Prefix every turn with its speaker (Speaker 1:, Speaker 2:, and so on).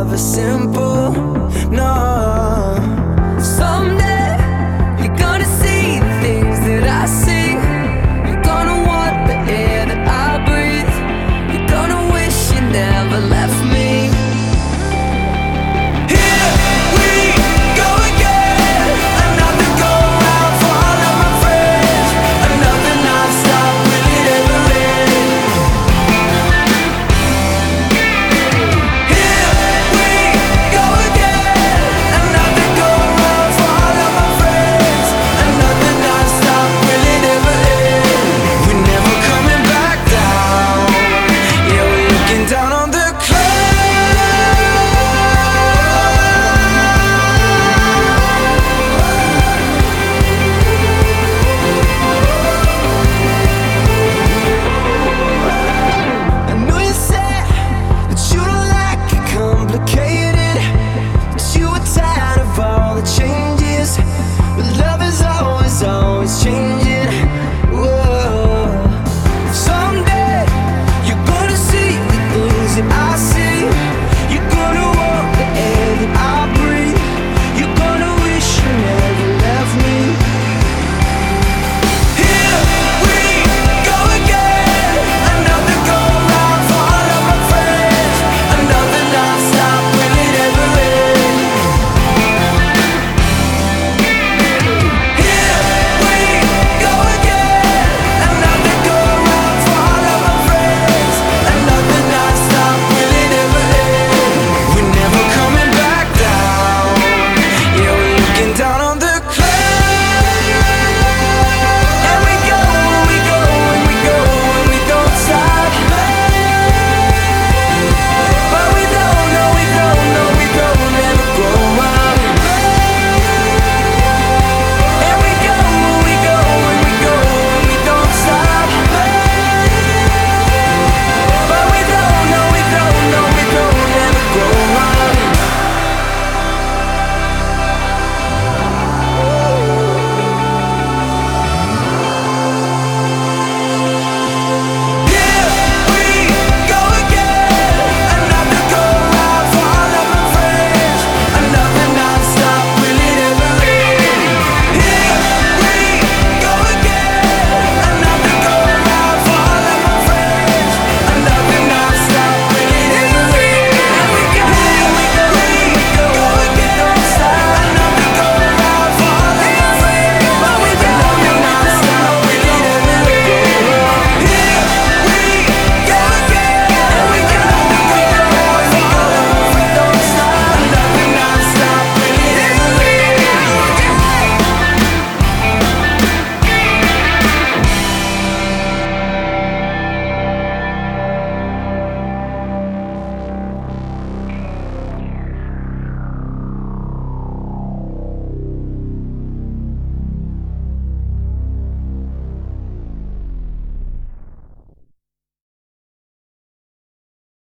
Speaker 1: A simple